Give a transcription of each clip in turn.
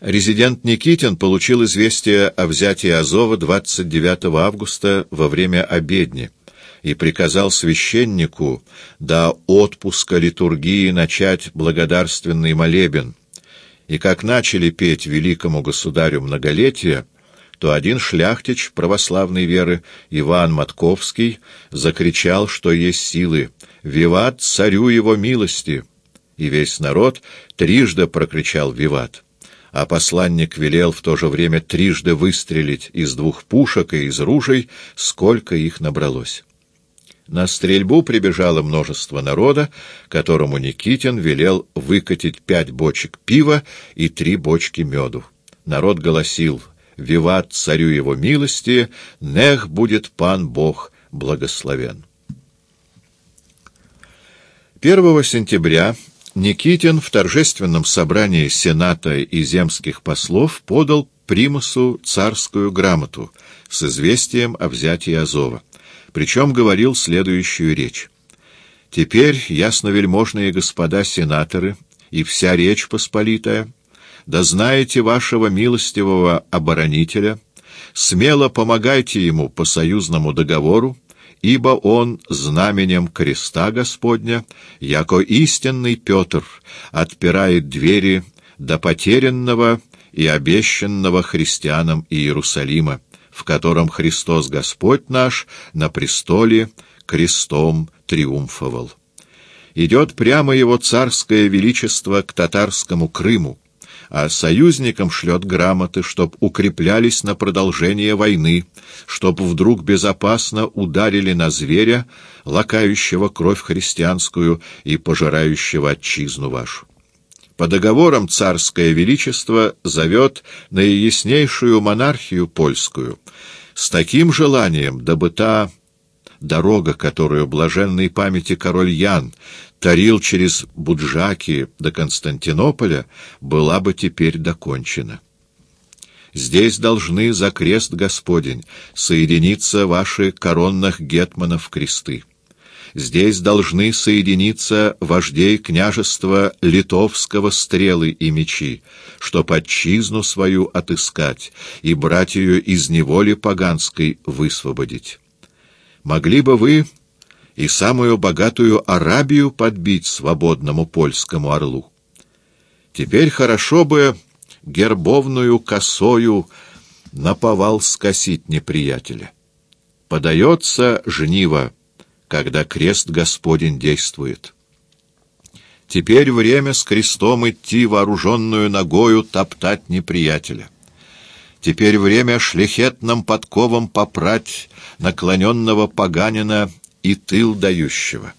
Резидент Никитин получил известие о взятии Азова 29 августа во время обедни и приказал священнику до отпуска литургии начать благодарственный молебен. И как начали петь великому государю многолетие, то один шляхтич православной веры, Иван Матковский, закричал, что есть силы «Виват царю его милости!» И весь народ трижды прокричал «Виват!» А посланник велел в то же время трижды выстрелить из двух пушек и из ружей, сколько их набралось. На стрельбу прибежало множество народа, которому Никитин велел выкатить пять бочек пива и три бочки меду. Народ голосил «Виват царю его милости, нех будет пан Бог благословен». 1 сентября Никитин в торжественном собрании Сената и земских послов подал примусу царскую грамоту с известием о взятии Азова. Причем говорил следующую речь. «Теперь, ясновельможные господа сенаторы и вся речь посполитая, да знаете вашего милостивого оборонителя, смело помогайте ему по союзному договору, ибо он знаменем креста Господня, яко истинный Петр, отпирает двери до потерянного и обещанного христианам Иерусалима, в котором Христос Господь наш на престоле крестом триумфовал. Идет прямо его царское величество к татарскому Крыму, а союзникам шлет грамоты, чтоб укреплялись на продолжение войны, чтоб вдруг безопасно ударили на зверя, лакающего кровь христианскую и пожирающего отчизну вашу. По договорам царское величество зовет наияснейшую монархию польскую с таким желанием, дабы та дорога, которую блаженной памяти король Ян тарил через Буджаки до Константинополя, была бы теперь докончена. Здесь должны за крест Господень соединиться ваши коронных гетманов кресты. Здесь должны соединиться вождей княжества литовского стрелы и мечи, чтоб отчизну свою отыскать и братью из неволи поганской высвободить. Могли бы вы и самую богатую Арабию подбить свободному польскому орлу. Теперь хорошо бы гербовную косою наповал скосить неприятеля. Подается жниво, когда крест Господень действует. Теперь время с крестом идти вооруженную ногою топтать неприятеля. Теперь время шляхетным подковам попрать наклоненного поганина и тыл дающего.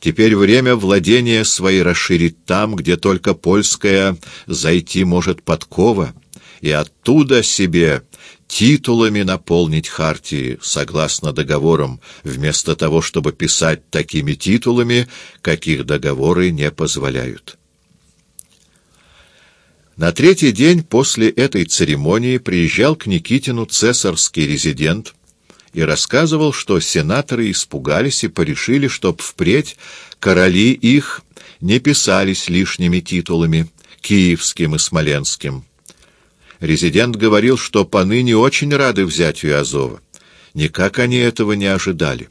Теперь время владения свои расширить там, где только польская зайти может подкова, и оттуда себе титулами наполнить хартии, согласно договорам, вместо того, чтобы писать такими титулами, каких договоры не позволяют. На третий день после этой церемонии приезжал к Никитину цесарский резидент и рассказывал, что сенаторы испугались и порешили, чтоб впредь короли их не писались лишними титулами, киевским и смоленским. Резидент говорил, что поныне очень рады взятию Азова. Никак они этого не ожидали,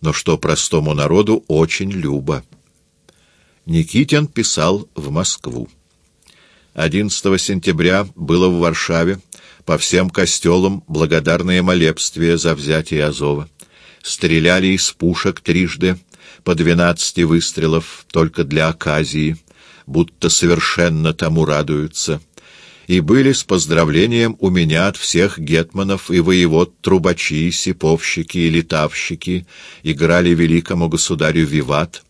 но что простому народу очень любо. Никитин писал в Москву. 11 сентября было в Варшаве по всем костелам благодарное молебствие за взятие Азова. Стреляли из пушек трижды, по двенадцати выстрелов, только для оказии, будто совершенно тому радуются. И были с поздравлением у меня от всех гетманов и воевод трубачи, сиповщики и летавщики, играли великому государю виват,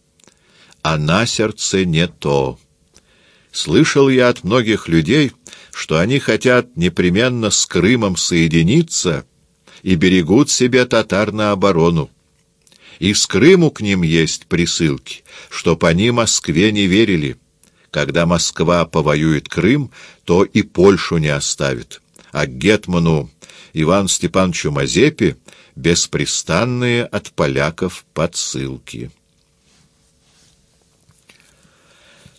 а на сердце не то. Слышал я от многих людей, что они хотят непременно с Крымом соединиться и берегут себе татар на оборону. И с Крыму к ним есть присылки, чтоб они Москве не верили. Когда Москва повоюет Крым, то и Польшу не оставит. А к Гетману Иван Степановичу Мазепе беспрестанные от поляков подсылки.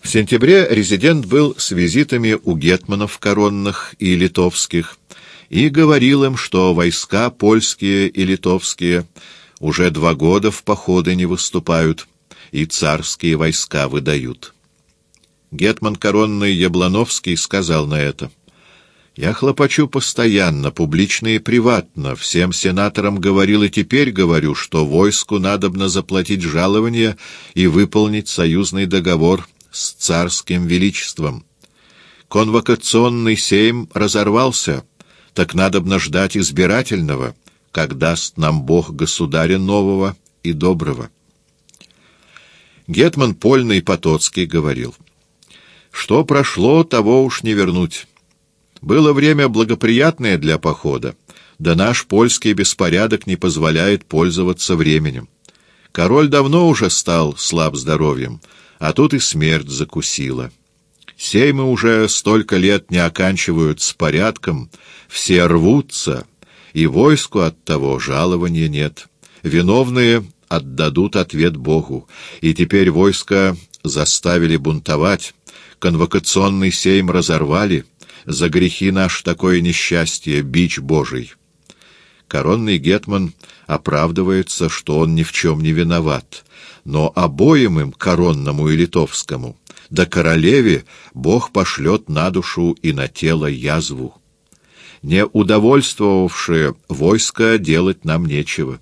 В сентябре резидент был с визитами у гетманов коронных и литовских и говорил им, что войска польские и литовские уже два года в походы не выступают, и царские войска выдают. Гетман коронный Яблановский сказал на это — я хлопочу постоянно, публично и приватно. Всем сенаторам говорил и теперь говорю, что войску надобно заплатить жалование и выполнить союзный договор с царским величеством. Конвокационный сейм разорвался, так надобно ждать избирательного, как даст нам Бог государя нового и доброго. Гетман Польный Потоцкий говорил, «Что прошло, того уж не вернуть». Было время благоприятное для похода, да наш польский беспорядок не позволяет пользоваться временем. Король давно уже стал слаб здоровьем, а тут и смерть закусила. Сеймы уже столько лет не оканчивают с порядком, все рвутся, и войску от того жалования нет. Виновные отдадут ответ Богу, и теперь войско заставили бунтовать, конвокационный сейм разорвали — за грехи наш такое несчастье, бич Божий. Коронный гетман оправдывается, что он ни в чем не виноват, но обоим им, коронному и литовскому, да королеве Бог пошлет на душу и на тело язву. Не удовольствовавшие войско делать нам нечего.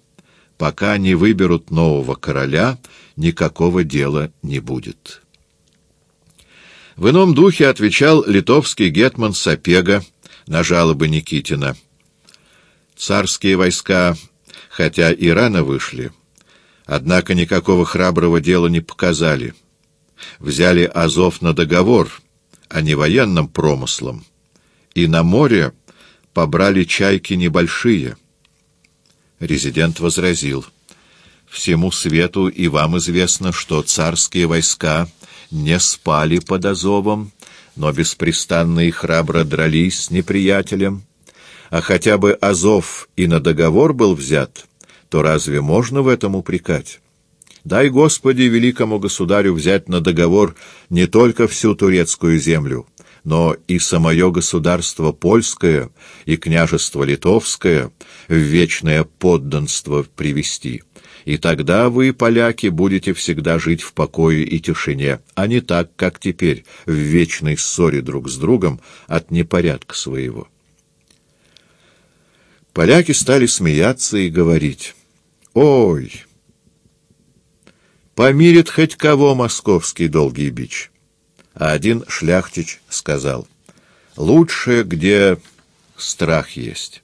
Пока не выберут нового короля, никакого дела не будет». В ином духе отвечал литовский гетман Сапега на жалобы Никитина. Царские войска, хотя и рано вышли, однако никакого храброго дела не показали. Взяли Азов на договор, а не военным промыслом, и на море побрали чайки небольшие. Резидент возразил. «Всему свету и вам известно, что царские войска не спали под Азовом, но беспрестанно и храбро дрались с неприятелем. А хотя бы Азов и на договор был взят, то разве можно в этом упрекать? Дай, Господи, великому государю взять на договор не только всю турецкую землю, но и самое государство польское и княжество литовское в вечное подданство привести. И тогда вы, поляки, будете всегда жить в покое и тишине, а не так, как теперь, в вечной ссоре друг с другом от непорядка своего. Поляки стали смеяться и говорить, «Ой, помирит хоть кого московский долгий бич». А один шляхтич сказал, «Лучше, где страх есть».